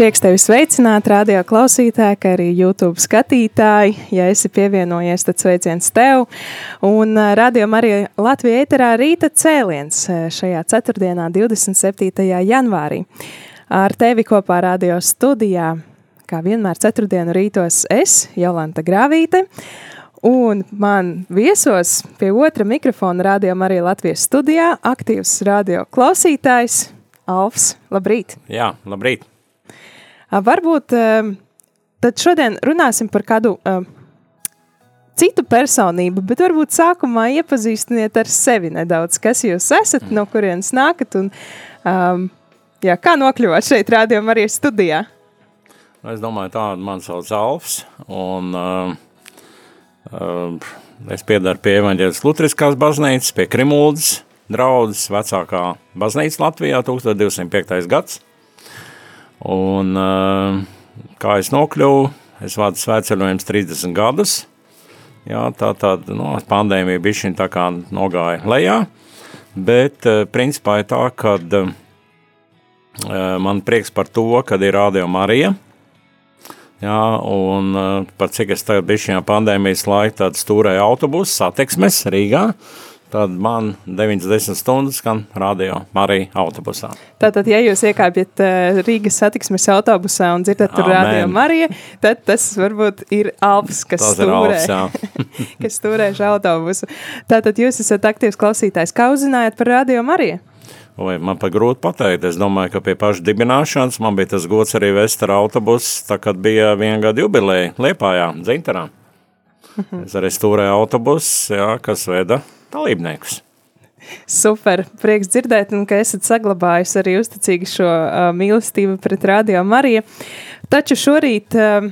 Prieks tevi sveicināt, radio klausītāji, kā arī YouTube skatītāji. Ja esi pievienojies, tad sveiciens tev. Un radio arī Latvijā ēterā rīta cēliens šajā ceturtdienā, 27. janvārī. Ar tevi kopā radio studijā, kā vienmēr ceturtdienu rītos, es, Jolanta Grāvīte. Un man viesos pie otra mikrofona radio arī Latvijas studijā aktīvs radio klausītājs Alfs. Labrīt! Jā, labrīt! Varbūt tad šodien runāsim par kādu citu personību, bet varbūt sākumā iepazīstiniet ar sevi nedaudz, kas jūs esat, no kurienes nākat un um, jā, kā nokļuvāt šeit rādījumā arī studijā. Es domāju, tā man sauc Alfs, un uh, uh, es piedaru pie evaņģēlis Lutriskās baznīcas, pie Krimuldas draudzes, vecākā baznīca Latvijā, 1205. gads. Un, kā es nokļuvu, es vadu svētceļojums 30 gadus. Jā, tā tad nu, pandēmija bija šī tā kā nogāja lejā, bet principā ir tā, ka man prieks par to, kad ir Radio Marija. Jā, un par cik es tagad biju šajā pandēmijas laikā, tad stūrēju autobusu satiksmes Rīgā. Uh, tad man 90 stundas skan radio arī autobusā. Tātad, ja jūs iekāpjat uh, Rīgas satiksmes autobusā un dzirdat tur radio Marija, tad tas varbūt ir Alps, kas tas stūrē, Alps, kas stūrē šo autobusu. Tātad jūs esat aktīvs klausītājs. Kā uzzinājāt par radio Mariju? Vai man pat grūti pateikt. Es domāju, ka pie paša dibināšanas man bija tas gods arī vest ar autobusu, tā kad bija viena gada jubileja Liepājā, Dzintarā. Es arī stūrēju autobusu, jā, kas veda dalībniekus. Super, prieks dzirdēt, un ka esat saglabājis arī uzticīgi šo uh, mīlestību pret Radio Mariju. Taču šorīt, uh,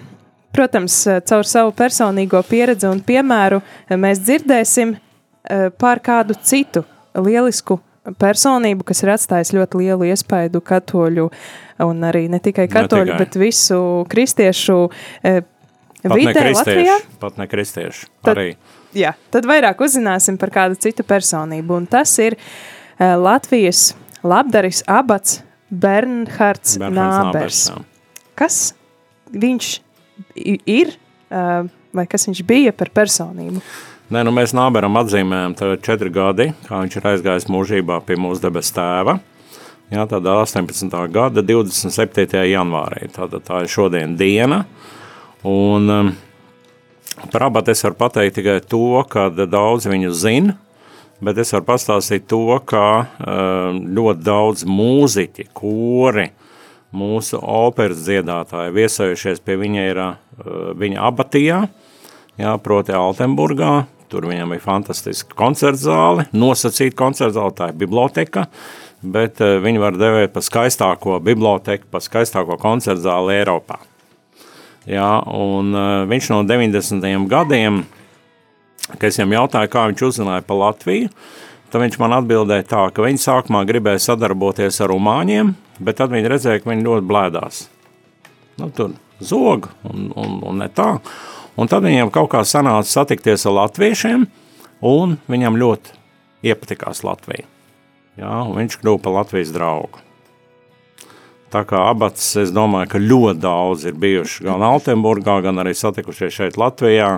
protams, caur savu personīgo pieredzi un piemēru mēs dzirdēsim uh, par kādu citu lielisku personību, kas ir atstājis ļoti lielu iespaidu katoļu, un arī ne tikai katoļu, ne tikai. bet visu kristiešu uh, vidē Latvijā. Pat ne kristiešu, Tad, arī jā, tad vairāk uzzināsim par kādu citu personību. Un tas ir uh, Latvijas labdaris abats Bernhards, Bernhards Nābers. Kas viņš ir uh, vai kas viņš bija par personību? Nē, nu mēs Nāberam atzīmējam četri gadi, kā viņš ir aizgājis mūžībā pie mūsu debes tēva. Jā, tāda 18. gada 27. janvārī. Tāda tā ir šodien diena. Un um, Par abatu es varu pateikt tikai to, ka daudz viņu zina, bet es varu pastāstīt to, ka eh, ļoti daudz mūziķi, kori, mūsu operas dziedātāji viesojušies pie viņa ir eh, viņa abatijā, jā, proti Altenburgā, tur viņam ir fantastiska koncertzāle, nosacīta koncertzāle, tā ir biblioteka, bet eh, viņi var devēt pa skaistāko biblioteku, pa skaistāko koncertzāli Eiropā. Jā, un uh, viņš no 90. gadiem, kad es viņam jautāju, kā viņš uzzināja par Latviju, tad viņš man atbildēja tā, ka viņi sākumā gribēja sadarboties ar rumāņiem, bet tad viņi redzēja, ka viņi ļoti blēdās. Nu, tur zog un, un, un ne tā. Un tad viņiem kaut kā sanāca satikties ar latviešiem, un viņam ļoti iepatikās Latvija. Jā, viņš kļuva par Latvijas draugu. Tā kā abats, es domāju, ka ļoti daudz ir bijuši gan Altenburgā, gan arī satikušies šeit Latvijā.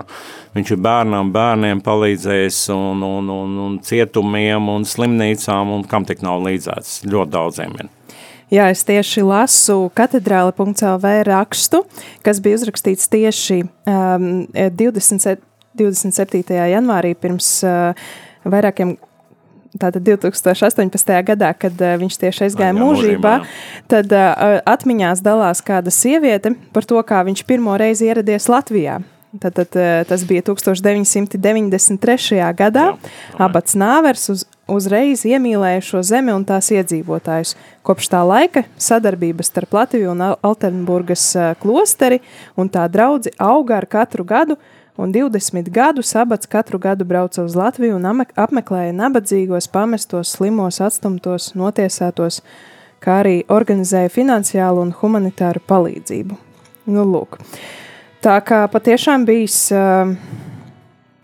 Viņš ir bērnām, bērniem palīdzējis un, un, un, un cietumiem un slimnīcām un kam tik nav līdzēts. Ļoti daudziem ir. Jā, es tieši lasu katedrāle.lv rakstu, kas bija uzrakstīts tieši um, 20, 27. janvārī pirms uh, vairākiem tātad 2018. gadā, kad uh, viņš tieši aizgāja mūžībā, tad uh, atmiņās dalās kāda sieviete par to, kā viņš pirmo reizi ieradies Latvijā. Tad, tad, uh, tas bija 1993. gadā. Abats Nāvers uz, uzreiz iemīlēja šo zemi un tās iedzīvotājus. Kopš tā laika sadarbības starp Latviju un Al- Altenburgas uh, klosteri un tā draudzi auga ar katru gadu, un 20 gadus abats katru gadu brauca uz Latviju un apmeklēja nabadzīgos, pamestos, slimos, atstumtos, notiesātos, kā arī organizēja finansiālu un humanitāru palīdzību. Nu, lūk. Tā kā patiešām bijis uh,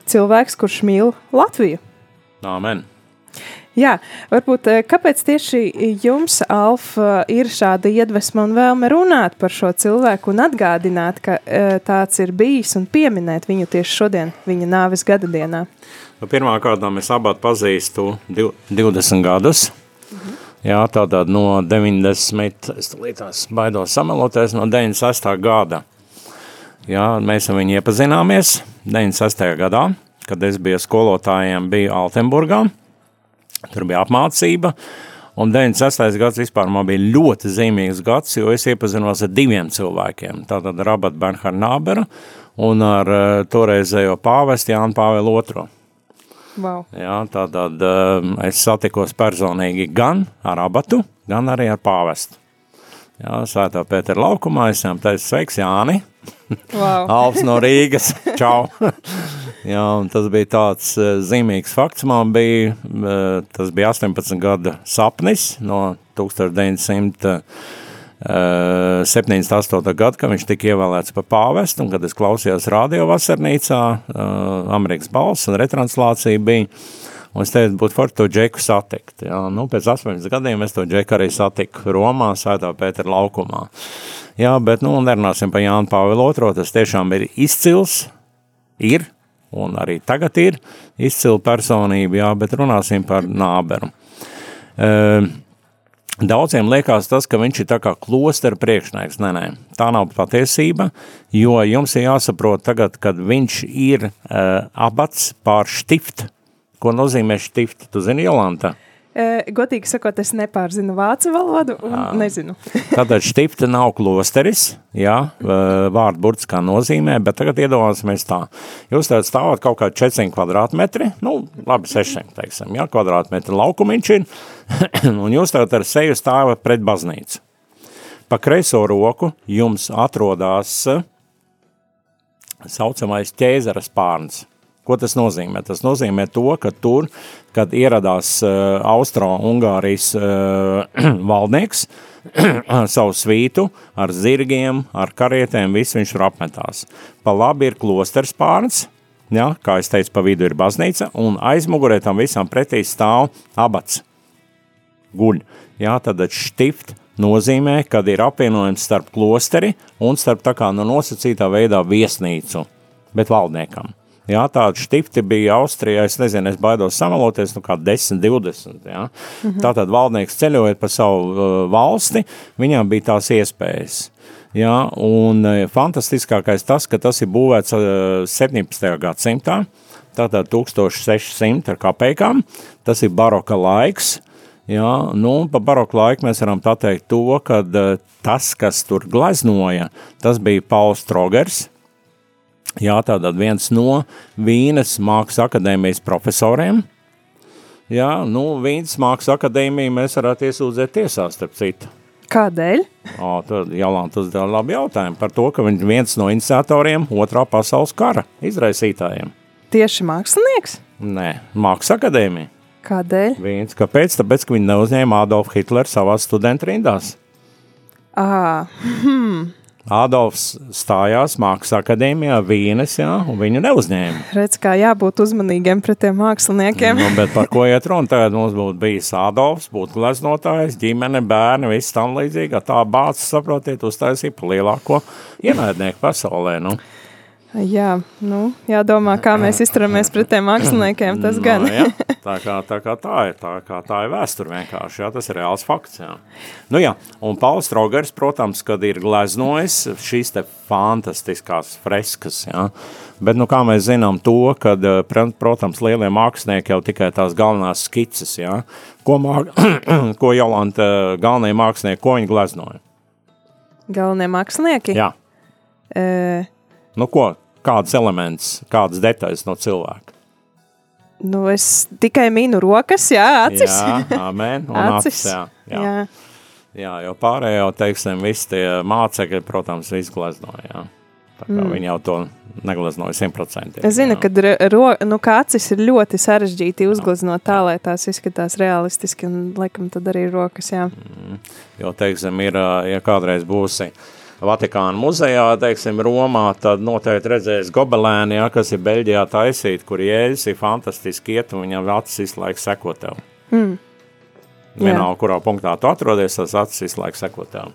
cilvēks, kurš mīl Latviju. Amen. Jā, varbūt eh, kāpēc tieši jums, Alf, eh, ir šāda iedvesma un vēlme runāt par šo cilvēku un atgādināt, ka eh, tāds ir bijis un pieminēt viņu tieši šodien, viņa nāves gada dienā? Nu, Pirmkārt, es abāt pazīstu div- 20 gadus. Jā, tātad no 90, es līdz baidos sameloties, no 96. gada. Jā, mēs ar viņu iepazināmies 96. gadā, kad es biju skolotājiem, biju Altenburgā. Tur bija apmācība. Un 96. gads vispār man bija ļoti zīmīgs gads, jo es iepazinos ar diviem cilvēkiem. Tātad ar Abatu Bernhardu Nāberu un ar uh, toreizējo pāvestu Jānu Pāvelu II. Wow. Jā, tātad um, es satikos personīgi gan ar abatu, gan arī ar pāvestu. Jā, svētā Pētera laukumā es viņam teicu, sveiks Jāni, Wow. Alps no Rīgas, čau. Jā, tas bija tāds uh, zīmīgs fakts, man bija, uh, tas bija 18 gada sapnis no 1900. Uh, 78. gada, kad viņš tika ievēlēts par pāvestu, un kad es klausījos radio vasarnīcā, Amerikas balss un retranslācija bija, un es teicu, būtu forši to džeku satikt. Jā, nu, pēc 18 gadiem es to džeku arī satiku Romā, Svētā Pētera laukumā. Jā, bet, nu, nerunāsim par Jānu Pāvilu II, tas tiešām ir izcils, ir, un arī tagad ir izcila personība, jā, bet runāsim par nāberu. Uh, Daudziem liekas tas, ka viņš ir tā kā klostera priekšnieks. Nē, nē, tā nav patiesība, jo jums ir jāsaprot tagad, kad viņš ir uh, abats pār štiftu. Ko nozīmē štifta? Tu zini, Jolanta? E, godīgi sakot, es nepārzinu vācu valodu un Ā. nezinu. Tātad štifta nav klosteris, jā, vārdu burts kā nozīmē, bet tagad iedomāsimies tā. Jūs tagad stāvat kaut kā 400 kvadrātmetri, nu, labi, 600, teiksim, jā, kvadrātmetri laukumiņš ir, un jūs tagad ar seju stāvat pret baznīcu. Pa kreiso roku jums atrodās saucamais ķēzara spārns. Ko tas nozīmē? Tas nozīmē to, ka tur, kad ieradās uh, Austro-Ungārijas uh, valdnieks ar savu svītu, ar zirgiem, ar karietēm, viss viņš tur apmetās. Pa labi ir klosters pārns, ja, kā es teicu, pa vidu ir baznīca, un aizmugurē tam visam pretī stāv abats guļ. Jā, tad šķift nozīmē, kad ir apvienojums starp klosteri un starp tā kā no nosacītā veidā viesnīcu, bet valdniekam. Jā, tāda štifti bija Austrijā, es nezinu, es baidos samaloties, nu kā 10, 20, jā. Mhm. Tātad valdnieks ceļojot pa savu uh, valsti, viņam bija tās iespējas. Jā, un uh, fantastiskākais tas, ka tas ir būvēts uh, 17. gadsimtā, tātad 1600 ar kapekām, tas ir baroka laiks, Jā, nu, pa baroku laiku mēs varam pateikt to, ka uh, tas, kas tur gleznoja, tas bija Pauls Trogers. Jā, tātad viens no Vīnes Mākslas akadēmijas profesoriem. Jā, nu, Vīnes Mākslas akadēmiju mēs varētu iesūdzēt tiesā, starp citu. Kādēļ? O, tad Jolanta uzdeva labu jautājumu par to, ka viņš viens no iniciatoriem otrā pasaules kara izraisītājiem. Tieši mākslinieks? Nē, Mākslas akadēmija. Kādēļ? Viens, kāpēc? Tāpēc, ka viņi neuzņēma Adolfu Hitleru savā studentu rindās. À, Adolfs stājās Mākslas akadēmijā Vīnes, jā, un viņu neuzņēma. redz, kā jābūt uzmanīgiem pret tiem māksliniekiem. Nu, bet par ko iet runa? Tagad mums būtu bijis Adolfs, būtu gleznotājs, ģimene, bērni, viss tam līdzīgi. Tā bācis, saprotiet, uztaisīja pa lielāko ienaidnieku pasaulē. Nu. Jā, nu, jādomā, kā mēs izturamies pret tiem māksliniekiem, tas gan. No, ja, tā, kā, tā kā tā ir, tā kā tā ir vēsture vienkārši, jā, tas ir reāls fakts, jā. Nu jā, un Pauls Rogers, protams, kad ir gleznojis šīs te fantastiskās freskas, jā, bet, nu, kā mēs zinām to, kad, protams, lielie mākslinieki jau tikai tās galvenās skices, jā, ko, māk, ko Jolanta galvenie mākslinieki, ko viņi gleznoja? Galvenie mākslinieki? Jā. E... Nu, ko, kādas elements, kādas detaļas no cilvēka. Nu, es tikai minu rokas, jā, acis. Jā, amen, un acis, acis jā, jā. jā. Jā, jo pārējo, teiksim, visi tie mācekļi, protams, izgleznoja, jā. Tā kā mm. viņi jau to negleznoja simtprocentīgi. Es zinu, ka ro, nu, acis ir ļoti sarežģīti uzgleznot tā, lai tās izskatās realistiski, un, laikam, tad arī rokas, jā. Mm. Jo, teiksim, ir, ja kādreiz būsi, uh, Vatikāna muzejā, teiksim, Romā, tad noteikti redzēs gobelēni, ja, kas ir Beļģijā taisīti, kur jēzus ir fantastiski iet un viņam acis visu laiku seko tev. Mm. Vienalga, kurā punktā tu atrodies, tas acis visu laiku seko tev.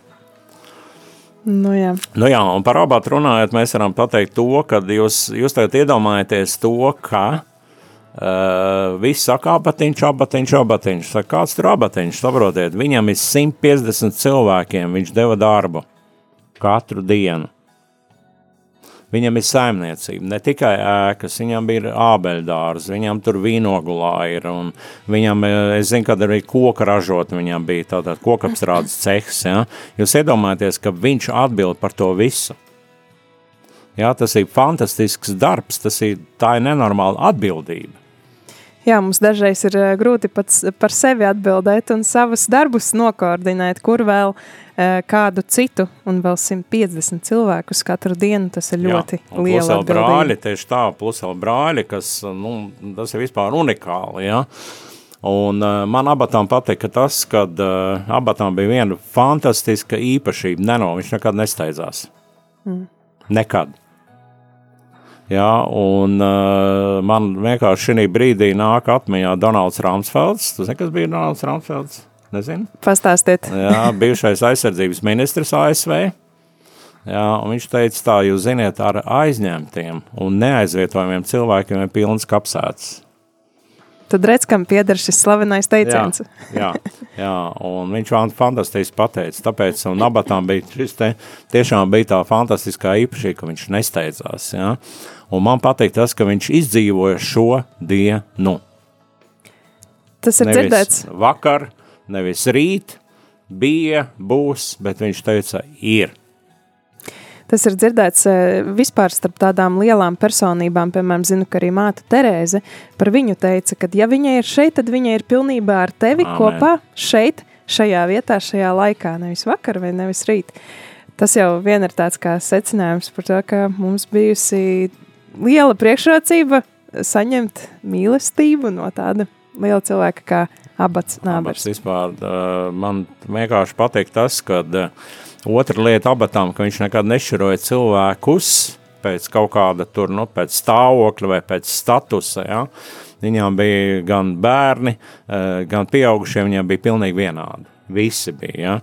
Nu, jā. Nu, jā, un par abatu runājot, mēs varam pateikt to, ka jūs, jūs tagad iedomājaties to, ka uh, viss saka abatiņš, abatiņš, abatiņš. Saka, kāds tur abatiņš, saprotiet, viņam ir 150 cilvēkiem, viņš deva darbu katru dienu. Viņam ir saimniecība, ne tikai ēkas, viņam ir ābeļdārs, viņam tur vīnogulā ir, un viņam, es zinu, kad arī koka ražot, viņam bija tātad kokapstrādes cehs, ja? Jūs iedomājaties, ka viņš atbild par to visu. Jā, tas ir fantastisks darbs, tas ir, tā ir nenormāla atbildība. Jā, mums dažreiz ir grūti pats par sevi atbildēt un savus darbus nokoordinēt, kur vēl kādu citu un vēl 150 cilvēkus katru dienu. Tas ir ļoti jā, liela plus vēl brāļi, tieši tā, plus vēl brāļi, kas, nu, tas ir vispār unikāli, jā. Un uh, man abatām patika tas, kad uh, abatām bija viena fantastiska īpašība, neno, viņš nekad nesteidzās. Mm. Nekad. Ja, un uh, man vienkārši šī brīdī nāk atmiņā Donalds Ramsfelds. Tu zini, kas bija Donalds Ramsfelds? Nezinu. Pastāstiet. Jā, bijušais aizsardzības ministrs ASV. Jā, viņš teica tā, jūs ziniet, ar aizņemtiem un neaizvietojumiem cilvēkiem ir pilns kapsēts. Tad redz, kam pieder šis slavenais teiciens. Jā, jā, jā, un viņš man fantastiski pateica, tāpēc un abatām bija šis te, tiešām bija tā fantastiskā īpašība, ka viņš nesteidzās, jā. Un man patīk tas, ka viņš izdzīvoja šo dienu. Tas ir nevis dzirdēts. vakar, nevis rīt, bija, būs, bet viņš teica, ir. Tas ir dzirdēts eh, vispār starp tādām lielām personībām, piemēram, zinu, ka arī māte Terēze par viņu teica, ka ja viņa ir šeit, tad viņa ir pilnībā ar tevi Amen. kopā šeit, šajā vietā, šajā laikā, nevis vakar vai nevis rīt. Tas jau vien ir tāds kā secinājums par to, ka mums bijusi liela priekšrocība saņemt mīlestību no tāda liela cilvēka kā abats nābers. Abats vispār, man vienkārši patīk tas, uh, Otra lieta abatām, ka viņš nekad nešķiroja cilvēkus pēc kaut kāda tur, nu, pēc stāvokļa vai pēc statusa, ja. Viņām bija gan bērni, gan pieaugušie, viņiem bija pilnīgi vienādi. Visi bija, ja.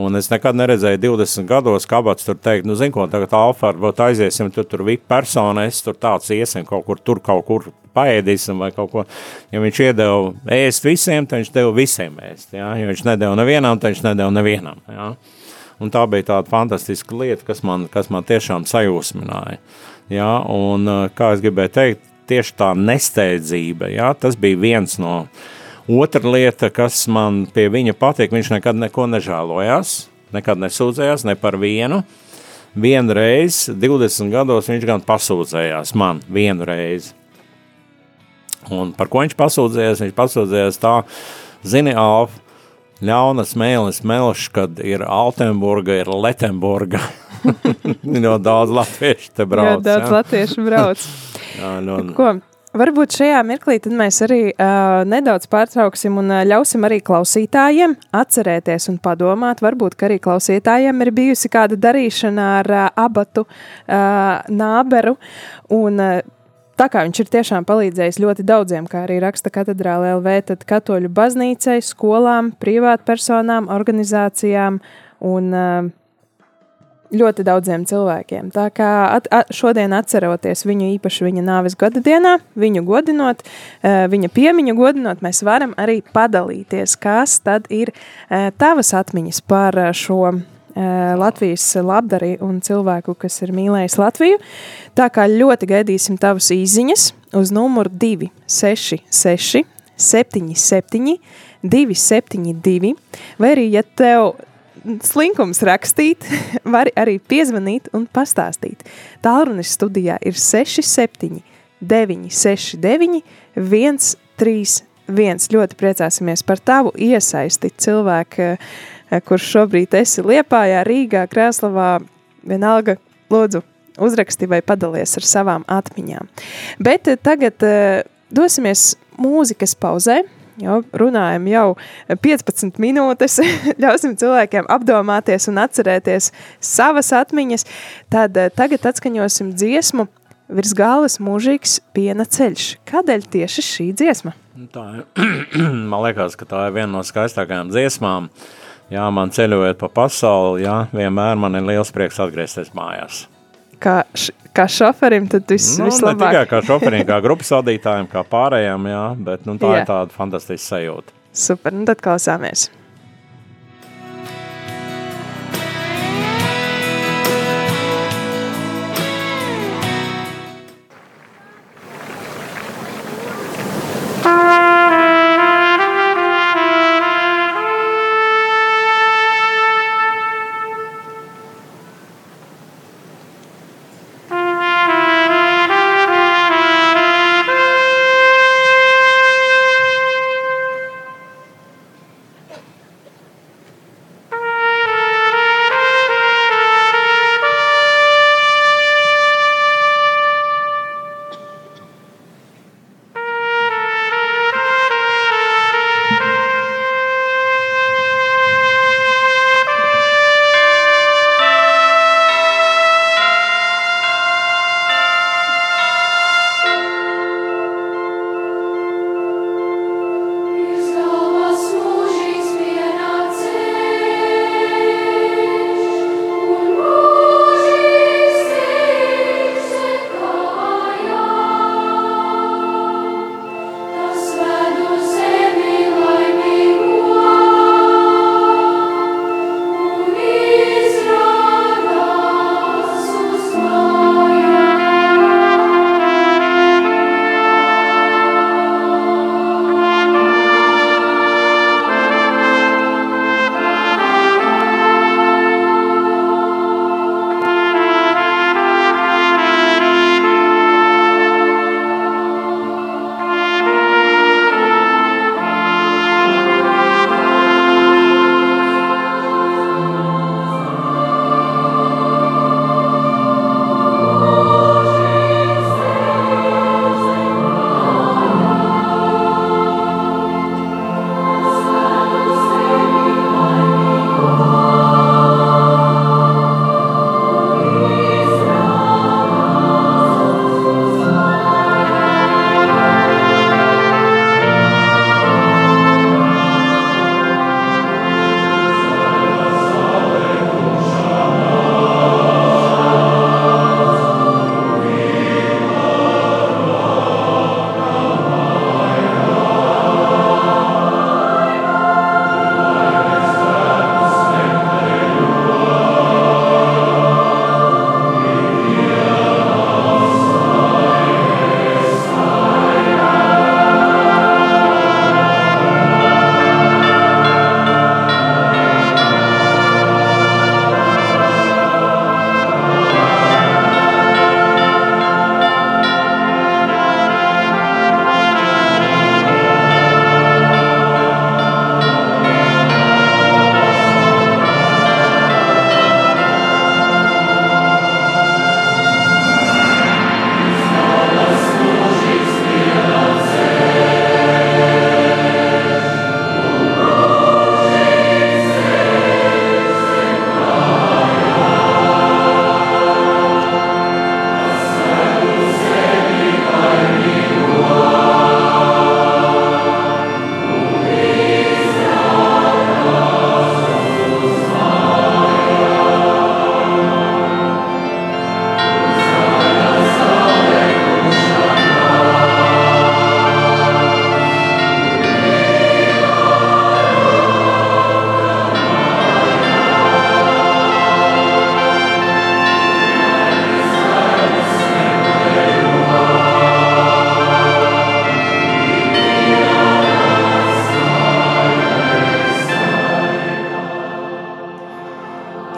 Un es nekad neredzēju 20 gados, kā abats tur teikt, nu, zin ko, tagad Alfa, varbūt aiziesim, tu tur VIP persona, es tur tāds iesim kaut kur, tur kaut kur paēdīsim vai kaut ko. Ja viņš iedeva ēst visiem, tad viņš deva visiem ēst, ja. Ja viņš nedeva nevienam, tad viņš nedeva nevienam, ja. Un tā bija tāda fantastiska lieta, kas man, kas man tiešām sajūsmināja. Ja, un, eh, kā es gribēju teikt, tieši tā nesteidzība, ja, tas bija viens no. Otra lieta, kas man pie viņa patīk, viņš nekad neko nežēlojās, nekad nesūdzējās ne par vienu. Reizi, 20 gados, viņš gan pasūdzējās man vienu reizi. Un par ko viņš pasūdzējās? Viņš pasūdzējās tā, zini, Alfa, ļaunas mēlis melš, kad ir Altenburga, ir Letenburga. no daudz latviešu te brauc. Jā, daudz ja? latviešu brauc. jā, no, nu, Ko? Varbūt šajā mirklī mēs arī uh, nedaudz pārtrauksim un uh, ļausim arī klausītājiem atcerēties un padomāt. Varbūt arī klausītājiem ir bijusi kāda darīšana ar uh, abatu uh, nāberu. Un, uh, Tā kā viņš ir tiešām palīdzējis ļoti daudziem, kā arī raksta katedrāle LV, tad katoļu baznīcai, skolām, privātpersonām, organizācijām un uh, ļoti daudziem cilvēkiem. Tā kā at, at, šodien atceroties viņu īpaši viņa nāves gada dienā, viņu godinot, uh, viņa piemiņu godinot, mēs varam arī padalīties, kas tad ir uh, tavas atmiņas par šo Latvijas labdarī un cilvēku, kas ir mīlējis Latviju. Tā kā ļoti gaidīsim tavas īziņas uz numuru 266 77 272, vai arī, ja tev slinkums rakstīt, var arī piezvanīt un pastāstīt. Tālrunis studijā ir 67 969 131. Ļoti priecāsimies par tavu iesaisti cilvēku, eh, kurš šobrīd esi Liepājā, Rīgā, Krēslavā, vienalga, lūdzu, uzraksti vai padalies ar savām atmiņām. Bet eh, tagad uh, dosimies mūzikas pauzē, jau runājam jau 15 minūtes, ļausim cilvēkiem apdomāties un atcerēties savas atmiņas, tad eh, tagad atskaņosim dziesmu virs galvas mūžīgs piena ceļš. Kādēļ tieši šī dziesma? Nu, tā man liekas, ka tā ir viena no skaistākajām dziesmām. Jā, man ceļojot pa pasauli, jā, vienmēr man ir liels prieks atgriezties mājās kā, kā šoferim, tad viss nu, vislabāk. Ne tikai kā šoferim, kā grupas vadītājiem, kā pārējiem, jā, bet nu, tā jā. ir tāda fantastiska sajūta. Super, nu tad klausāmies.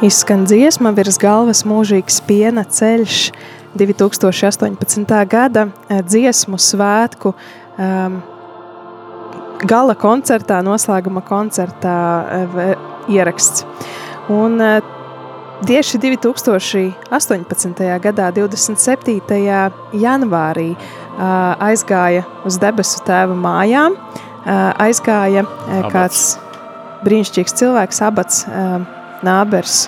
Izskan dziesma virs galvas mūžīgs piena ceļš 2018. gada eh, dziesmu svētku um, gala koncertā, noslēguma koncertā uh, ieraksts. Un uh, tieši 2018. gadā, 27. janvārī, aizgāja uz debesu tēva mājām, aizgāja Abats. kāds brīnišķīgs cilvēks, abats nābers.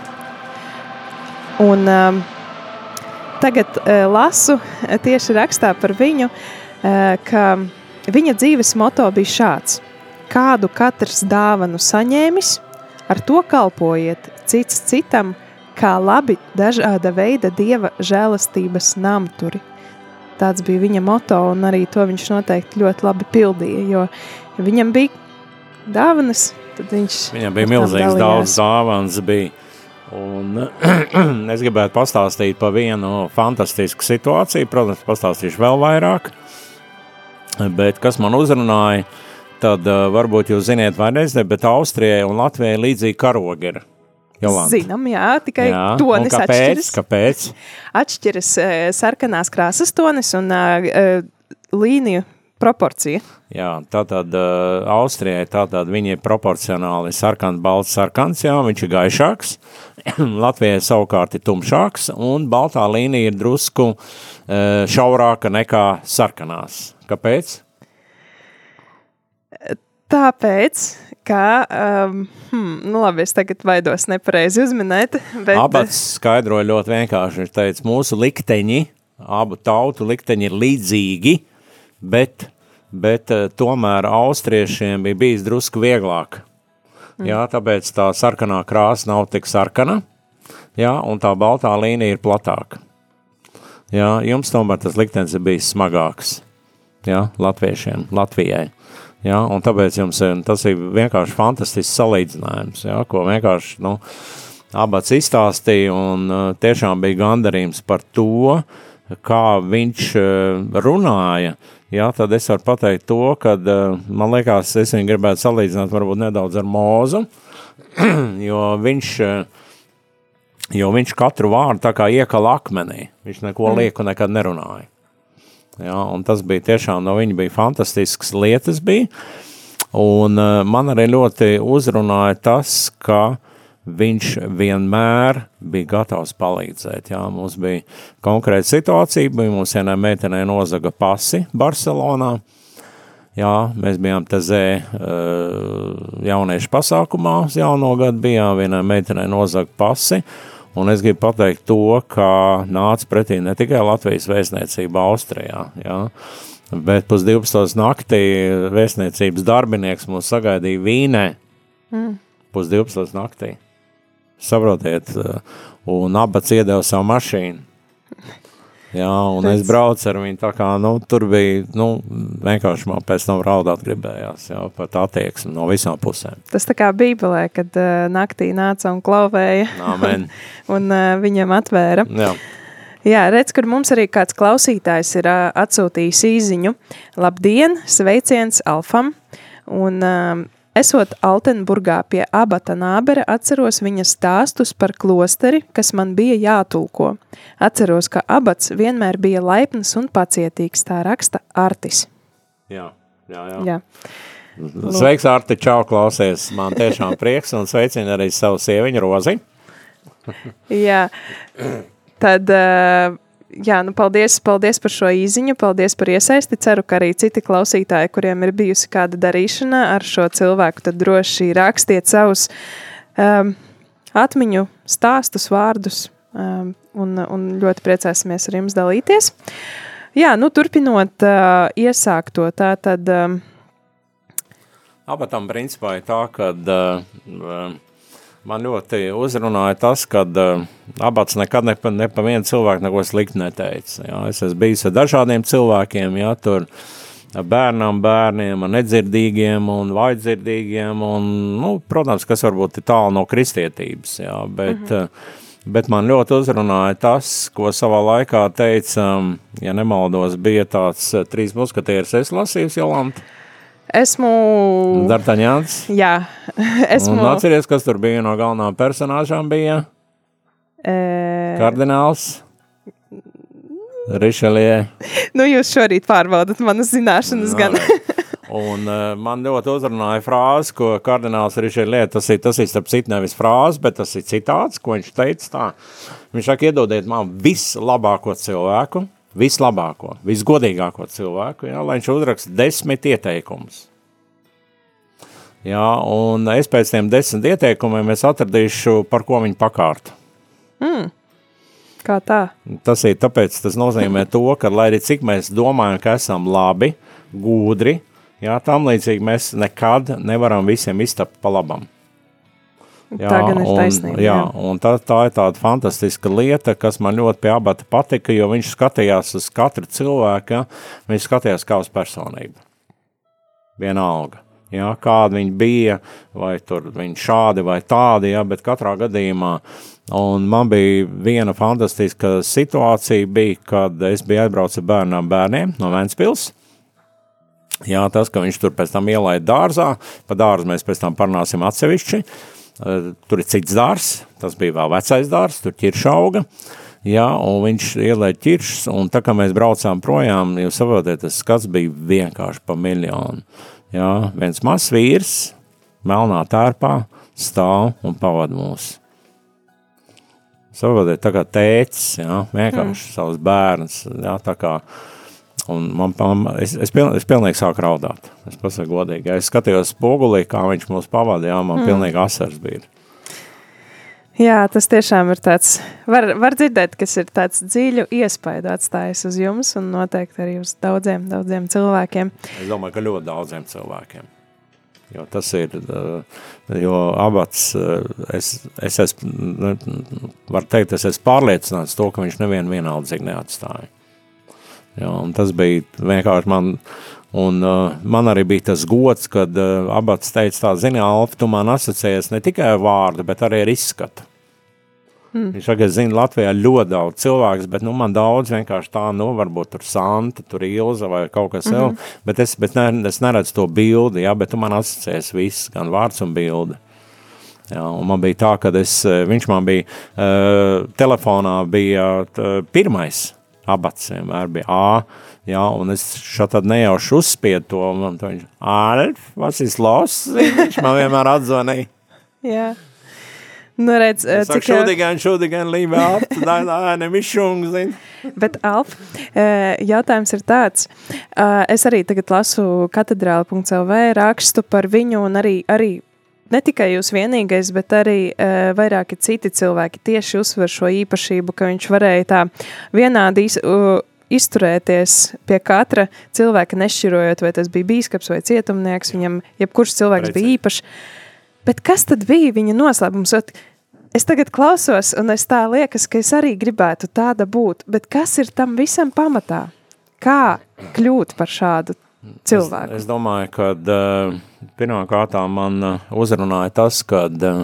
Un um, tagad uh, lasu uh, tieši rakstā par viņu, uh, ka viņa dzīves moto bija šāds: Kādu katrs dāvanu saņēmis, ar to kalpojiet cits citam, kā labi dažāda veida dieva žēlastības namturi. Tāds bija viņa moto, un arī to viņš noteikti ļoti labi pildīja. Jo viņam bija dāvanas, tad viņš Viņam bija milzīgs daudz dāvāns. Bija. Un, es gribētu pastāstīt par vienu fantastisku situāciju. Protams, pastāstīšu vēl vairāk. Bet kas man uzrunāja, tad uh, varbūt jūs ziniet, vai nezinu, bet Austrijai un Latvijai līdzīgi karogi ir. Jolanta. Zinām, jā, tikai Jā, un tonis kāpēc? atšķiras. Kāpēc? Atšķiras eh, sarkanās krāsas tonis un uh, līniju proporcija. Jā, tātad uh, Austrijai tātad viņi ir proporcionāli sarkans, balts, sarkans, jā, viņš ir gaišāks. Latvijai savukārt ir tumšāks, un baltā līnija ir drusku uh, šaurāka nekā sarkanās. Kāpēc? Tāpēc, ka, um, hmm, nu labi, es tagad baidos nepareizi uzminēt, bet Abats skaidroja ļoti vienkārši. Viņš teica, mūsu likteņi, abu tautu likteņi ir līdzīgi, bet, bet eh, tomēr austriešiem bija bijis drusku vieglāk. Jā, tāpēc tā sarkanā krāsa nav tik sarkana, jā, un tā baltā līnija ir platāka. Jā, jums tomēr tas liktenis ir bijis smagāks. Jā, latviešiem, Latvijai. Jā, un tāpēc jums ir, tas ir vienkārši fantastisks salīdzinājums, jā, ko vienkārši, nu, abats izstāstīja, un uh, tiešām bija gandarījums par to, kā viņš uh, runāja. Jā, tad es varu pateikt to, ka uh, man liekas, es viņu gribētu salīdzināt varbūt nedaudz ar mūzu, jo viņš, uh, jo viņš katru vārdu tā kā iekala akmenī. Viņš neko lieku nekad nerunāja. Jā, un tas bija tiešām no viņa bija fantastisks lietas bija. Un uh, man arī ļoti uzrunāja tas, ka viņš vienmēr bija gatavs palīdzēt. Jā, mums bija konkrēta situācija, bija mums vienai meitenei nozaga pasi Barcelonā. Jā, mēs bijām tezē uh, jauniešu pasākumā, uz jauno gadu bijām, vienai meitenei nozaga pasi, Un es gribu pateikt to, ka nāca pretī ne tikai Latvijas vēstniecība Austrijā, jā, bet pus 12. naktī vēstniecības darbinieks mūs sagaidīja Vīnē mm. pus 12. naktī. Saprotiet, un abats iedeva savu mašīnu. Jā, un Pēc... es braucu ar viņu kā, nu, tur bija, nu, vienkārši man pēc tam raudāt gribējās, jā, par attieksmi no visām pusēm. Tas tā kā bībelē, kad uh, naktī nāca un klauvēja, Amen. un uh, viņam atvēra. Jā. Jā, redz, kur mums arī kāds klausītājs ir uh, atsūtījis īziņu. Labdien, sveiciens Alfam! Un uh, esot Altenburgā pie abata nābera, atceros viņa stāstus par klosteri, kas man bija jātulko. Atceros, ka abats vienmēr bija laipns un pacietīgs, tā raksta Artis. Jā, jā, jā. Jā. Sveiks, Arti, čau, klausies. Man tiešām prieks un sveicinu arī savu sieviņu Rozi. Jā, tad, uh, jā, nu paldies, paldies par šo īziņu, paldies par iesaisti. Ceru, ka arī citi klausītāji, kuriem ir bijusi kāda darīšana ar šo cilvēku, tad droši rakstiet savus um, atmiņu stāstus, vārdus, um, un, un ļoti priecāsimies ar jums dalīties. Jā, nu turpinot uh, iesākto, tā tad... Um, Abatam principā ir tā, ka uh, man ļoti uzrunāja tas, ka uh, abats nekad ne ne pa vienu cilvēku neko slikti neteica. Jā. Es esmu bijis ar dažādiem cilvēkiem, jā, tur bērnam, bērniem, nedzirdīgiem un vājdzirdīgiem, un, nu, protams, kas varbūt ir tālu no kristietības, jā, bet, mm -hmm. bet man ļoti uzrunāja tas, ko savā laikā teica, ja nemaldos, bija tāds trīs muskatieris, es lasīju, Jolanta. Esmu. Dartaņāns. Jā, esmu. Un atceries, kas tur bija no galvenām personāžām bija? E, Kardināls. Rišelie. nu, jūs šorīt pārbaudat manas zināšanas Jā, gan. Un uh, man ļoti uzrunāja frāzi, ko kardināls Rišelie, tas ir, tas ir starp citu nevis frāzi, bet tas ir citāts, ko viņš teica tā. Viņš saka, iedodiet man vislabāko cilvēku, vislabāko, visgodīgāko cilvēku, jā, lai viņš uzraksta desmit ieteikumus. Jā, un es pēc tiem desmit ieteikumiem atradīšu, par ko viņi pakārta. Mm. Kā tā? Tas ir tāpēc, tas nozīmē to, ka, lai arī cik mēs domājam, ka esam labi, gudri, jā, tam līdzīgi mēs nekad nevaram visiem iztapt pa labam. Jā, tā gan ir un, taisnība. Jā, un tā, tā ir tāda fantastiska lieta, kas man ļoti pie abata patika, jo viņš skatījās uz katru cilvēku, ja, viņš skatījās kā uz personību. Vienalga. Ja, kāda viņi bija, vai tur viņi šādi vai tādi, ja, bet katrā gadījumā Un man bija viena fantastiska situācija, bija, kad es biju aizbraucis ar bērnām bērniem no Vēncpils. Jā, tas, ka viņš tur pēc tam ielaida dārzā, pa dārzu mēs pēc tam parunāsim atsevišķi. Tur ir cits dārs, tas bija vēl vecais dārs, tur ķirša auga. Jā, un viņš ielaida ķiršus, un tā kā mēs braucām projām, jūs saprotiet, tas skats bija vienkārši pa miljonu. Jā, viens mazs vīrs, melnā tērpā, stāv un pavada mūsu. Savādāk tā kā tēcis, jā, vienkārši mm. savus bērns, jā, tā kā, un man, man es, es, piln, es pilnīgi sāku raudāt, es pasaku godīgi, es skatījos spogulī, kā viņš mūs pavada, jā, man mm. pilnīgi asars bija. Jā, tas tiešām ir tāds, var, var dzirdēt, kas ir tāds dziļu iespaidu atstājis uz jums un noteikti arī uz daudziem, daudziem cilvēkiem. Es domāju, ka ļoti daudziem cilvēkiem. Jo tas ir, jo abats, es, es esmu, var teikt, es esmu pārliecināts to, ka viņš nevienu vienaldzīgi neatstāja. Un tas bija vienkārši man, un uh, man arī bija tas gods, kad uh, abats teica tā, zini, Alfa, tu man asociējies ne tikai ar vārdu, bet arī ar izskatu. Mm. Viņš saka, es zinu, Latvijā ļoti daudz cilvēku, bet nu, man daudz vienkārši tā, nu, varbūt tur Santa, tur Ilza vai kaut kas mm -hmm. vēl, bet es, bet ne, es neredzu to bildi, jā, bet tu man asociēs viss, gan vārds un bildi. Jā, un man bija tā, ka es, viņš man bija, uh, telefonā bija t, pirmais abats vienmēr bija A, jā, un es tad nejauši uzspiedu to, man to viņš, Alf, was is los? Viņš man vienmēr atzvanīja. Jā. Nu, redz, es cik šodien, šodien līmē aptu, tā ir nemišung, zin. Bet, Alf, jautājums ir tāds, es arī tagad lasu katedrāli.lv rakstu par viņu un arī, arī ne tikai jūs vienīgais, bet arī uh, vairāki citi cilvēki tieši uzsver šo īpašību, ka viņš varēja tā vienādi iz, uh, izturēties pie katra cilvēka, nešķirojot, vai tas bija bīskaps vai cietumnieks, viņam jebkurš cilvēks Precī. bija īpašs. Bet kas tad bija viņa noslēpums? Es tagad klausos, un es tā liekas, ka es arī gribētu tāda būt, bet kas ir tam visam pamatā? Kā kļūt par šādu cilvēku? Es, es domāju, ka uh, pirmā kārtā man uh, uzrunāja tas, ka uh,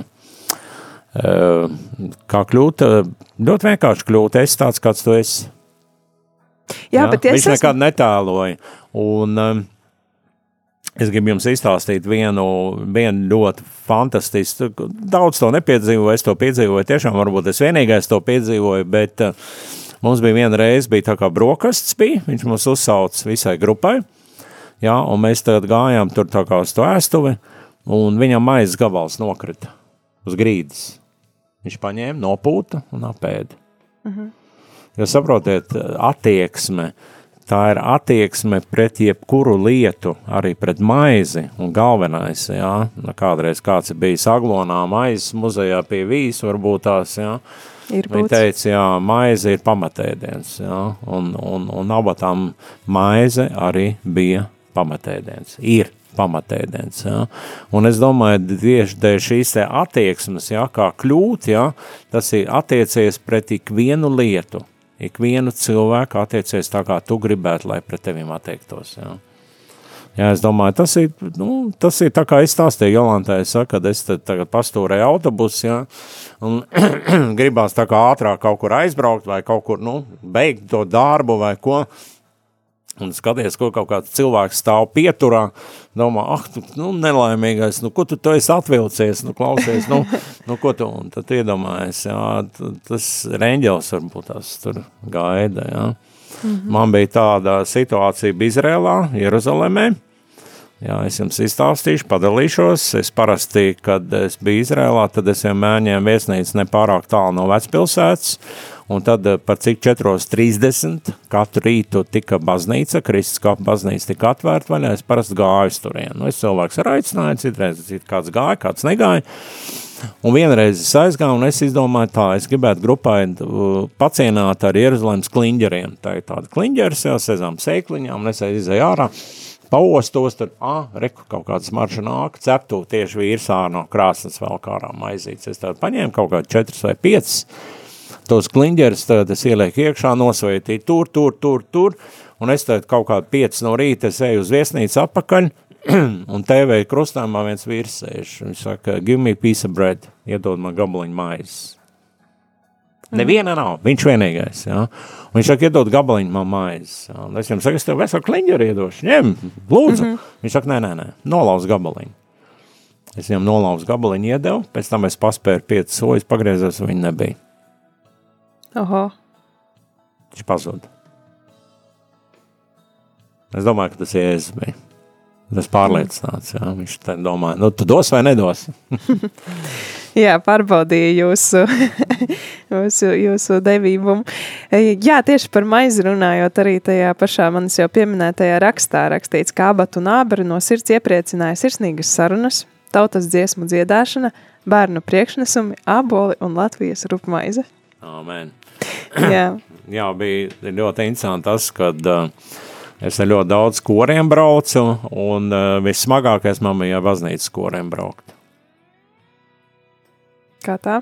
kā kļūt, uh, ļoti vienkārši kļūt, es tāds, kāds tu esi. Jā, ja? bet es esmu... nekad netāloja. Un, uh, Es gribu jums izstāstīt vienu, vienu ļoti fantastisku, daudz to nepiedzīvoju, es to piedzīvoju, tiešām varbūt es vienīgais to piedzīvoju, bet uh, mums bija viena reize, bija tā kā brokastis bija, viņš mums uzsauc visai grupai, jā, un mēs tad gājām tur tā kā uz to ēstuvi, un viņam maizes gabals nokrita uz grīdas. Viņš paņēma, nopūta un apēda. Uh mhm. -huh. Jo saprotiet, attieksme, tā ir attieksme pret jebkuru lietu, arī pret maizi. Un galvenais, jā, nu, kādreiz kāds ir bijis Aglonā maizes muzejā pie vīs, varbūt tās, jā, Ir Viņa teica, jā, maize ir pamatēdiens, jā, un, un, un abatām maize arī bija pamatēdiens, ir pamatēdiens, jā. Un es domāju, tieši dēļ šīs te attieksmes, jā, kā kļūt, jā, tas ir attiecies pret ikvienu lietu, ikvienu cilvēku attiecies tā, kā tu gribētu, lai pret tevim attiektos. Jā. Jā, es domāju, tas ir, nu, tas ir tā kā es stāstīju Jolantai, es saku, kad es tagad pastūrēju autobusu, jā, un gribās tā kā ātrāk kaut kur aizbraukt vai kaut kur, nu, beigt to darbu vai ko, un skaties, ko kaut kāds cilvēks stāv pieturā, domā, ah, tu, nu, nelaimīgais, nu, ko tu to esi atvilcies, nu, klausies, nu, nu, ko tu, un tad iedomājies, jā, tas reņģels varbūt tās tur gaida, jā. Mm -hmm. Man bija tāda situācija Izrēlā, Jeruzalemē, Jā, es jums izstāstīšu, padalīšos. Es parasti, kad es biju Izrēlā, tad es vienmēr ņēmu viesnīcu nepārāk tālu no vecpilsētas, un tad eh, par cik 4.30 katru rītu tika baznīca, Kristus kapa baznīca tika atvērta vaļā, es parasti gāju turien. Nu, es cilvēks ar aicināju, citreiz kāds gāja, kāds negāja. Un vienreiz es aizgāju, un es izdomāju tā, es gribētu grupai uh, pacienāt ar Jeruzalemes kliņģeriem. Tā ir tāda kliņģeris, jau sezām sēkliņām, un es aizēju ārā paostos, tad, ah, reku, kaut kāda smarža nāk, ceptu tieši vīrsā no krāsnes vēl kārā maizītes. Es tad paņēmu kaut kādu četras vai piecas, tos kliņģerus tad es ielieku iekšā, nosveitīju tur, tur, tur, tur, un es tad kaut kādu piecas no rīta es eju uz viesnīcu apakaļ, un TV krustājumā viens vīrs sēž, viņš saka, give me piece of bread, iedod man gabaliņu maizes. Neviena nav, viņš vienīgais. Ja? Un viņš saka, iedod gabaliņu man. Ja? Un es viņam saku, es tev veselu kliņģeri iedošu, ņem, lūdzu. Mm -hmm. Viņš saka, nē, nē, nē, nolauz gabaliņu. Es viņam nolauzu gabaliņu iedevu, pēc tam es paspēru piecas soļus, pagriezos, un viņa nebija. Oho. Viņš pazuda. Es domāju, ka tas Jēzus bija. Tas pārliecināts, jā. Viņš tā domāja, nu, tu dos vai nedos? Jā, pārbaudīju jūsu, jūsu, jūsu devību. Jā, tieši par maizi runājot, arī tajā pašā manis jau pieminētajā rakstā rakstīts, ka abatu nāberu no sirds iepriecināja sirsnīgas sarunas, tautas dziesmu dziedāšana, bērnu priekšnesumi, aboli un Latvijas rupmaize. Amen. Jā. Jā, bija ļoti interesanti tas, kad uh, es ļoti daudz koriem braucu, un uh, vissmagākais man bija baznīcas koriem braukt. Kā tā?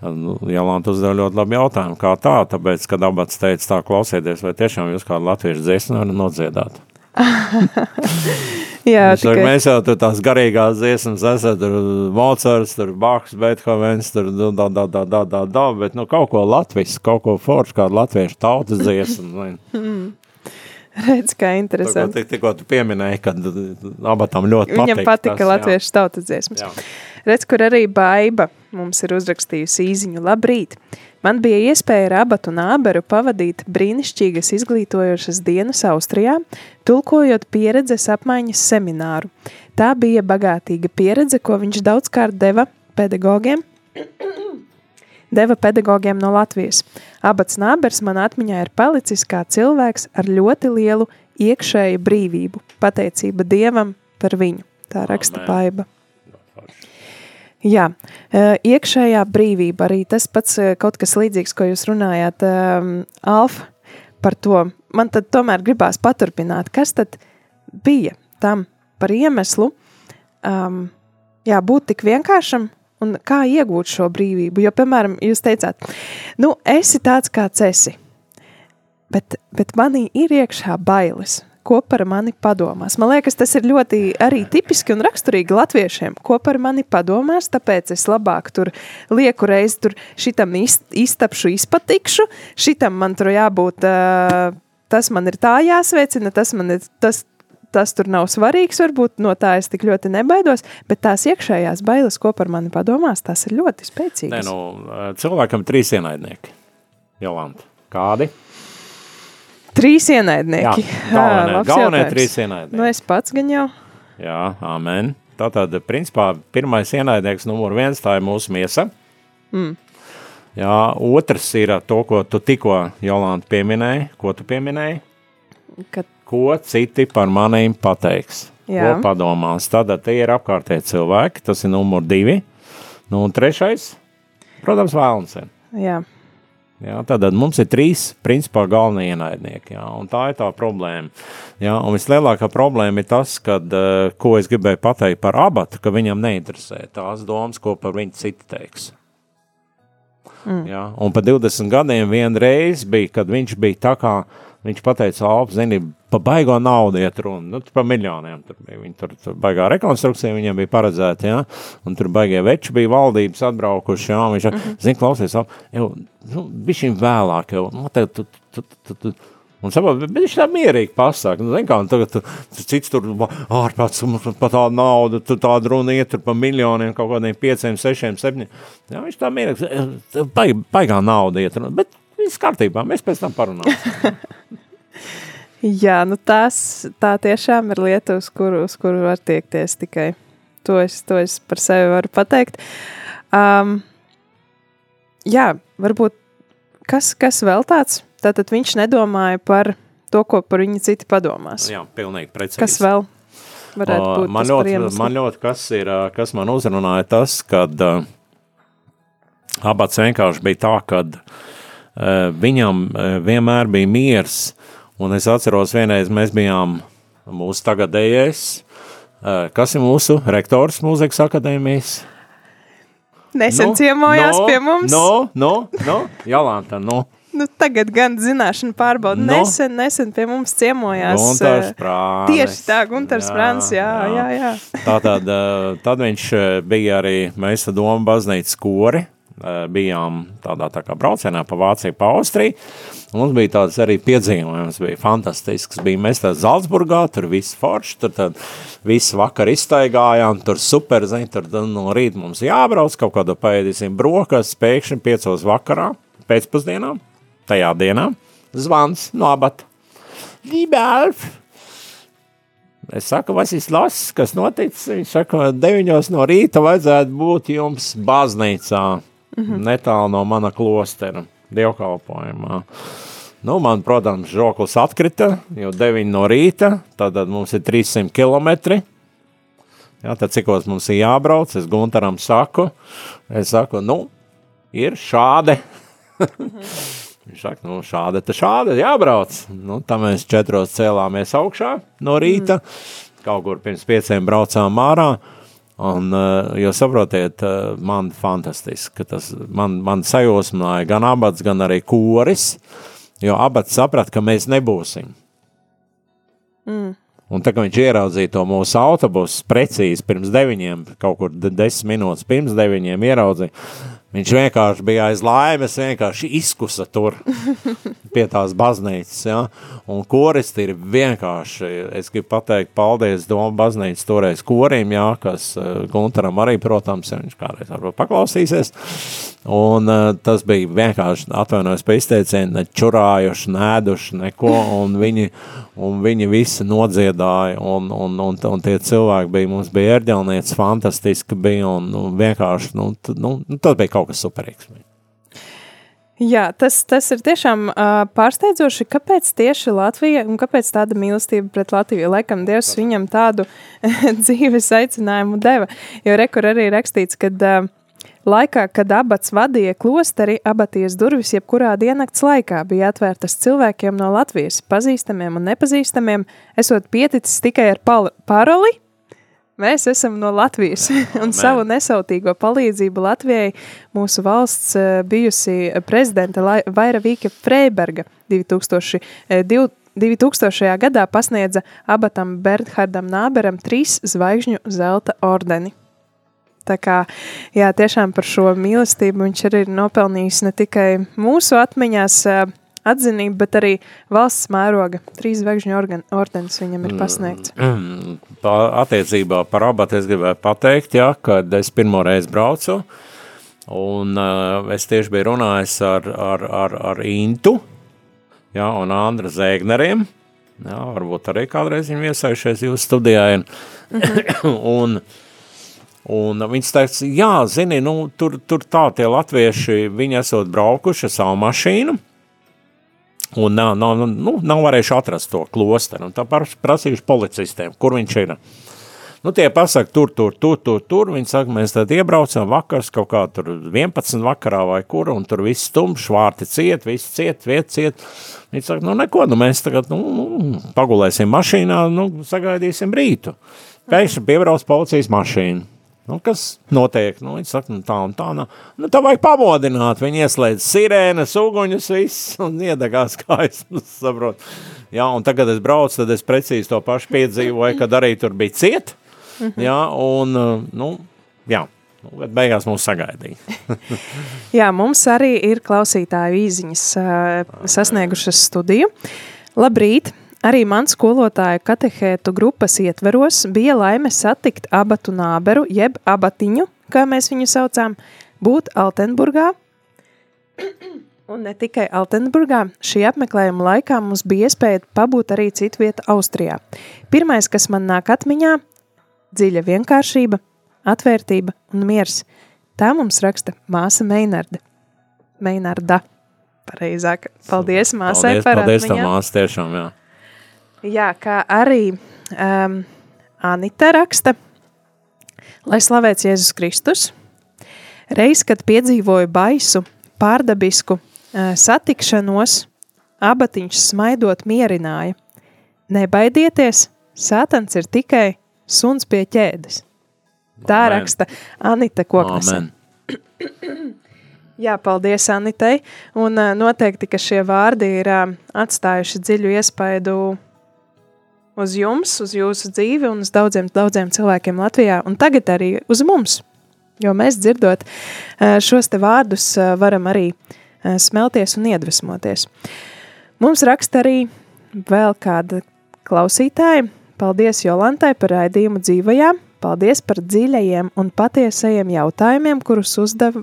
Nu, Jolanta uzdeva ļoti labu jautājumu, kā tā, tāpēc, kad abats teica tā, klausieties, vai tiešām jūs kādu latviešu dziesmu varat nodziedāt? Jā, tikai... Saka, mēs jau tur tās garīgās dziesmas esam, tur Mocards, tur Baks, Beethovens, tur da, da, da, da, da, da, da, bet nu kaut ko latvis, kaut ko foršu, kādu latviešu tautas dziesmu. Redz, kā interesanti. Tikko, tu pieminēji, ka abatām ļoti patika. Viņam patika tas, latviešu tautas dziesmas. Jā. Redz, kur arī baiba mums ir uzrakstījusi īziņu. Labrīt! Man bija iespēja ar abatu nāberu pavadīt brīnišķīgas izglītojošas dienas Austrijā, tulkojot pieredzes apmaiņas semināru. Tā bija bagātīga pieredze, ko viņš daudzkārt deva pedagogiem, deva pedagogiem no Latvijas. Abats nābers man atmiņā ir palicis kā cilvēks ar ļoti lielu iekšēju brīvību, pateicība Dievam par viņu. Tā raksta. Baiba. Jā, iekšējā brīvība arī tas pats kaut kas līdzīgs, ko jūs runājāt, Alfa, par to. Man tad tomēr gribās paturpināt, kas tad bija tam par iemeslu, um, jā, būt tik vienkāršam un kā iegūt šo brīvību. Jo, piemēram, jūs teicāt, nu, esi tāds, kāds esi, bet, bet manī ir iekšā bailes ko par mani padomās. Man liekas, tas ir ļoti arī tipiski un raksturīgi latviešiem. Ko par mani padomās, tāpēc es labāk tur lieku reizi tur šitam iztapšu, izpatikšu, šitam man tur jābūt, uh, tas man ir tā jāsveicina, tas man ir, tas, tas tur nav svarīgs, varbūt no tā es tik ļoti nebaidos, bet tās iekšējās bailes, ko par mani padomās, tas ir ļoti spēcīgas. Nē, nu, cilvēkam trīs ienaidnieki. Jolanta, kādi? Trīs ienaidnieki. Jā, galvenie, galvenie trīs ienaidnieki. Nu, es pats gan jau. Jā, amen. Tātad, principā, pirmais ienaidnieks numur viens, tā ir mūsu miesa. Mm. Jā, otrs ir to, ko tu tikko, Jolanta, pieminēji. Ko tu pieminēji? Kad... Ko citi par manīm pateiks? Jā. Ko padomās? Tātad tie ir apkārtēji cilvēki, tas ir numur divi. Nu, un trešais, protams, vēlams. Jā. Ja, tad mums ir trīs principā galvenie ienaidnieki, ja, un tā ir tā problēma. Ja, un vislielākā problēma ir tas, kad, uh, ko es gribēju pateikt par abatu, ka viņam neinteresē tās domas, ko par viņu citi teiks. Mm. Ja, un pa 20 gadiem vienreiz bija, kad viņš bija tā kā uh, Viņš teica, Alp, zini, pa baigo naudu iet runa, nu, par miljoniem. Tur bija, viņi tur, tur baigā rekonstrukcija viņiem bija paredzēta, jā, un tur baigie veči bija valdības atbraukuši, un viņš, mm -hmm. zini, klausies, jau, nu, bija šim vēlāk, jau, nu, te, tu, tu, tu, tu, Un saprot, viņš tā mierīgi pasaka, nu, zin kā, un tagad tu, tu cits tur ārpēc pa tādu naudu, tu tādu runu iet tur pa miljoniem, kaut kādiem pieciem, sešiem, septiņiem. Jā, viņš tā mierīgi, baig, baigā nauda iet, bet viss kārtībā, mēs pēc tam parunāsim. Jā, nu tās, tā tiešām ir lieta, uz kuru, uz kuru var tiekties tikai. To es, to es par sevi varu pateikt. Um, jā, varbūt kas, kas vēl tāds? Tātad viņš nedomāja par to, ko par viņu citi padomās. Jā, pilnīgi precīzi. Kas vēl varētu būt? Man ļoti, man ļoti, kas ir, kas man uzrunāja tas, kad uh, abats vienkārši bija tā, kad uh, viņam uh, vienmēr bija miers, un es atceros vienreiz mēs bijām mūsu tagadējais, kas ir mūsu rektors mūzikas akadēmijas? Nesen no, ciemojās no, pie mums. No, no, no, Jolanta, no. Nu, tagad gan zināšana pārbauda. No. Nesen, nesen pie mums ciemojās. Gunters Prānis. Tieši tā, Gunters Prānis, jā, jā, jā. jā. Tātad, tad viņš bija arī mēs Doma baznīcas kori, bijām tādā tā kā braucienā pa Vāciju, pa Austriju. Mums bija tāds arī piedzīvojums, bija fantastisks. Bija mēs tā Zaldzburgā, tur viss forši, tur tad visu vakar iztaigājām, tur super, zin, tur no rīta mums jābrauc, kaut kādu paēdīsim brokas, pēkšņi piecos vakarā, pēcpusdienām tajā dienā zvans no abata. Libelf! Es saku, vas ir lasis, kas noticis? Viņš saka, deviņos no rīta vajadzētu būt jums baznīcā, mm -hmm. netālu no mana klostera, dievkalpojumā. Nu, man, protams, žoklis atkrita, jo 9 no rīta, tad mums ir 300 km. Jā, tad cikos mums ir jābrauc, es Guntaram saku, es saku, nu, ir šādi. -hmm. Viņš saka, nu, šāda te šāda, jābrauc. Nu, tā mēs četros cēlāmies augšā no rīta, mm. kaut kur pirms pieciem braucām ārā. Un, uh, jo saprotiet, uh, man fantastiski, ka tas man, man sajūsmināja gan abats, gan arī koris, jo abats saprat, ka mēs nebūsim. Mm. Un tā kā viņš ieraudzīja to mūsu autobusu precīzi pirms deviņiem, kaut kur desmit minūtes pirms deviņiem ieraudzīja, Viņš vienkārši bija aiz laimes, vienkārši izkusa tur pie tās baznīcas. Ja? Un koristi ir vienkārši, es gribu pateikt, paldies Doma baznīcas toreiz korim, ja? kas uh, Guntaram arī, protams, ja viņš kādreiz varbūt paklausīsies. Un uh, tas bija vienkārši atvainojos pa izteicienu, ne čurājuši, nēduši neko, un viņi, un viņi visi nodziedāja, un, un, un, un tie cilvēki bija, mums bija ērģelniec, fantastiski bija, un, un vienkārši, nu, nu, tas bija kaut kas superīgs. Jā, tas, tas ir tiešām uh, pārsteidzoši, kāpēc tieši Latvija un kāpēc tāda mīlestība pret Latviju. Laikam Dievs viņam tādu dzīves aicinājumu deva. Jo rekur arī rakstīts, ka uh, laikā, kad abats vadīja klosteri, abatijas durvis jebkurā diennakts laikā bija atvērtas cilvēkiem no Latvijas, pazīstamiem un nepazīstamiem, esot pieticis tikai ar paroli Mēs esam no Latvijas un savu nesautīgo palīdzību Latvijai mūsu valsts eh, bijusi prezidenta Vaira Vīka Freiberga 2000, 2000. gadā pasniedza abatam Bernhardam Nāberam trīs zvaigžņu zelta ordeni. Tā kā, jā, tiešām par šo mīlestību viņš arī ir nopelnījis ne tikai mūsu atmiņās, eh, atzinību, bet arī valsts mēroga. Trīs zvaigžņu ordenis viņam ir pasniegts. Mm, pa, attiecībā par abatu es gribēju pateikt, ja, kad es pirmo reizi braucu, un uh, es tieši biju runājis ar, ar, ar, ar Intu ja, un Andra Zēgneriem. Jā, varbūt arī kādreiz viņi iesaišies jūsu studijā. Un, mm -hmm. un, un viņš teica, jā, zini, nu, tur, tur tā tie latvieši, viņi esot braukuši ar savu mašīnu, Un nav, nav, nu, nav varējuši atrast to klosteru. Tā prasījuši policistiem, kur viņš ir. Nu, tie pasaka, tur, tur, tur, tur, tur. Viņi saka, mēs tad iebraucam vakars kaut kā tur 11 vakarā vai kur, un tur viss stumšs, vārti ciet, viss ciet, viet ciet. Viņi saka, nu neko, nu mēs tagad, nu, nu pagulēsim mašīnā, nu, sagaidīsim rītu. Pēkšņi piebrauc policijas mašīna. Nu, kas notiek? Nu, viņi saka, nu, tā un tā. Nu, nu, tā vajag pamodināt. Viņi ieslēdz sirēnas, uguņus, viss un iedegās kājas. Nu, saprot. Jā, un tagad es braucu, tad es precīzi to pašu piedzīvoju, kad arī tur bija ciet. Mhm. Jā, un, nu, jā. Nu, bet beigās mums sagaidīja. jā, mums arī ir klausītāju īziņas uh, sasniegušas studiju. Labrīt! Arī mans skolotāja katehētu grupas ietveros bija laime satikt abatu nāberu, jeb abatiņu, kā mēs viņu saucām, būt Altenburgā. Un ne tikai Altenburgā, šī apmeklējuma laikā mums bija iespēja pabūt arī citvieta Austrijā. Pirmais, kas man nāk atmiņā – dziļa vienkāršība, atvērtība un miers. Tā mums raksta māsa Meinarda. Meinarda, pareizāk. Paldies māsai paldies, par paldies atmiņām. tev, māsa, tiešām, jā. Jā, kā arī um, Anita raksta, lai slavēts Jēzus Kristus. Reiz, kad piedzīvoju baisu, pārdabisku uh, satikšanos, abatiņš smaidot mierināja. Nebaidieties, sātans ir tikai suns pie ķēdes. Tā Amen. raksta Anita Koknese. Amen. Jā, paldies Anitai. Un uh, noteikti, ka šie vārdi ir uh, atstājuši dziļu iespaidu uz jums, uz jūsu dzīvi un uz daudziem, daudziem cilvēkiem Latvijā, un tagad arī uz mums. Jo mēs dzirdot uh, šos te vārdus, uh, varam arī uh, smelties un iedvesmoties. Mums raksta arī vēl kāda klausītāja. Paldies Jolantai par raidījumu dzīvajā. Paldies par dziļajiem un patiesajiem jautājumiem, kurus uzdeva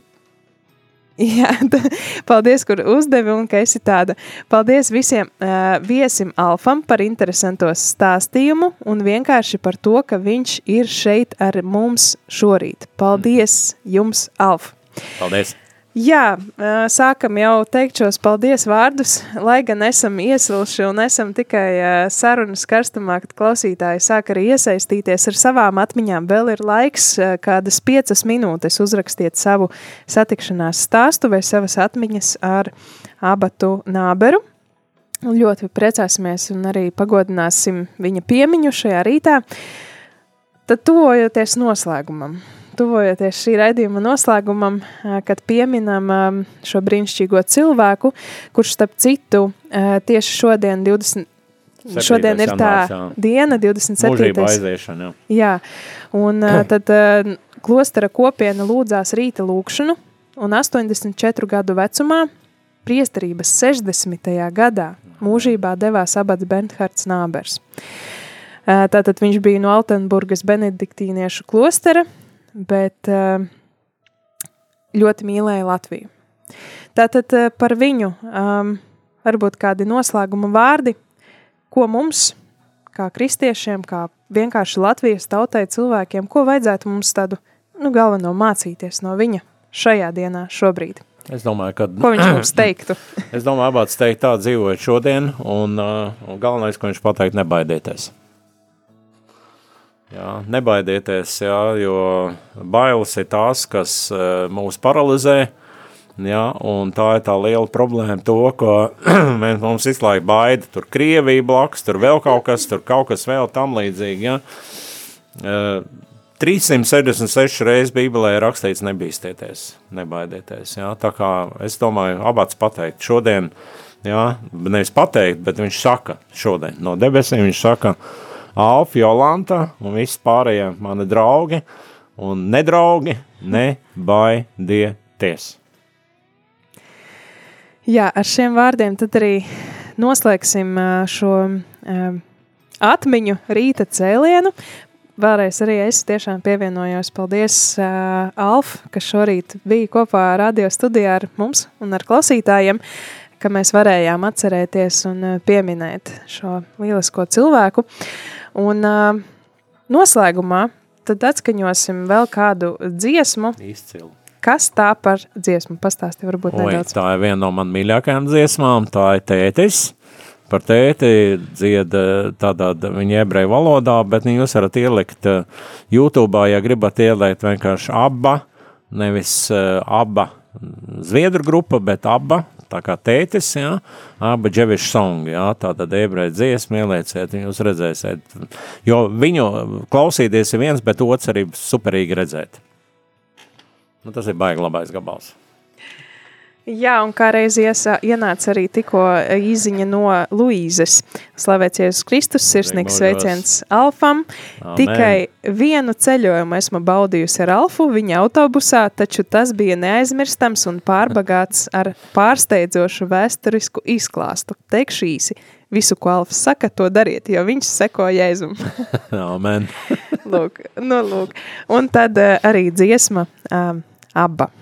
Jā, t- paldies, kur uzdevi un ka esi tāda. Paldies visiem uh, viesim Alfam par interesanto stāstījumu un vienkārši par to, ka viņš ir šeit ar mums šorīt. Paldies jums, Alf! Paldies. Jā, sākam jau teikt šos paldies vārdus, lai gan esam iesilši un esam tikai sarunas karstumā, kad klausītāji sāk arī iesaistīties ar savām atmiņām. Vēl ir laiks, kādas piecas minūtes uzrakstiet savu satikšanās stāstu vai savas atmiņas ar abatu nāberu. Ļoti priecāsimies un arī pagodināsim viņa piemiņu šajā rītā. Tad tuvojoties noslēgumam, tuvojoties šī raidījuma noslēgumam, kad pieminam šo brīnišķīgo cilvēku, kurš starp citu tieši šodien 20. Šodien ir tā jā. diena, 27. Mūžība aiziešana, jā. Un tad klostera kopiena lūdzās rīta lūkšanu, un 84 gadu vecumā, priesterības 60. gadā, mūžībā devās abats Bernhards Nābers. Tātad viņš bija no Altenburgas benediktīniešu klostera, bet uh, ļoti mīlēja Latviju. Tātad uh, par viņu um, varbūt kādi noslēguma vārdi, ko mums, kā kristiešiem, kā vienkārši Latvijas tautai cilvēkiem, ko vajadzētu mums tādu, nu, galveno mācīties no viņa šajā dienā šobrīd. Es domāju, ka Ko viņš mums teiktu? Es domāju, abāts teikt tā dzīvojot šodien, un, uh, un galvenais, ko viņš pateikt, nebaidieties. Jā, nebaidieties, jā, jo bailes ir tās, kas uh, mūs paralizē, un tā ir tā liela problēma to, mēs- mums visu laiku baida, tur Krievija blakus, tur vēl kaut kas, tur kaut kas vēl tam līdzīgi. Uh, 366 reizes Bībelē ir rakstīts nebīstieties, nebaidieties. Jā? Tā kā es domāju, abāts pateikt šodien, jā, nevis pateikt, bet viņš saka šodien no debesīm, viņš saka Alf, Jolanta un visi pārējie mani draugi un nedraugi, nebaidieties. Jā, ar šiem vārdiem tad arī noslēgsim šo atmiņu rīta cēlienu. Vēlreiz arī es tiešām pievienojos. Paldies, uh, Alf, kas šorīt bija kopā radio studijā ar mums un ar klausītājiem, ka mēs varējām atcerēties un uh, pieminēt šo lielisko cilvēku. Un uh, noslēgumā tad atskaņosim vēl kādu dziesmu. Izcili. Kas tā par dziesmu? Pastāsti varbūt Oi, nedaudz. tā ir viena no man mīļākajām dziesmām, tā ir tētis. Par tēti dzied tādā viņa ebreju valodā, bet nu jūs varat ielikt YouTube, ja gribat ielikt vienkārši aba, nevis aba zviedru grupa, bet aba, tā kā tētis, jā, aba dževišu songi, jā, tātad ebreju dziesmu ielieciet, jūs redzēsiet, jo viņu klausīties ir viens, bet otrs arī superīgi redzēt. Nu, tas ir baigi labais gabals. Jā, un kā reiz iesa, ienāca arī tikko īziņa no Luīzes. Slavēts Jēzus Kristus, sirsnīgs sveiciens Alfam. Amen. Tikai vienu ceļojumu esmu baudījusi ar Alfu viņa autobusā, taču tas bija neaizmirstams un pārbagāts ar pārsteidzošu vēsturisku izklāstu. Teikšu īsi. visu, ko Alfs saka, to dariet, jo viņš seko Jēzum. Amen. lūk, nu lūk. Un tad uh, arī dziesma um, abba.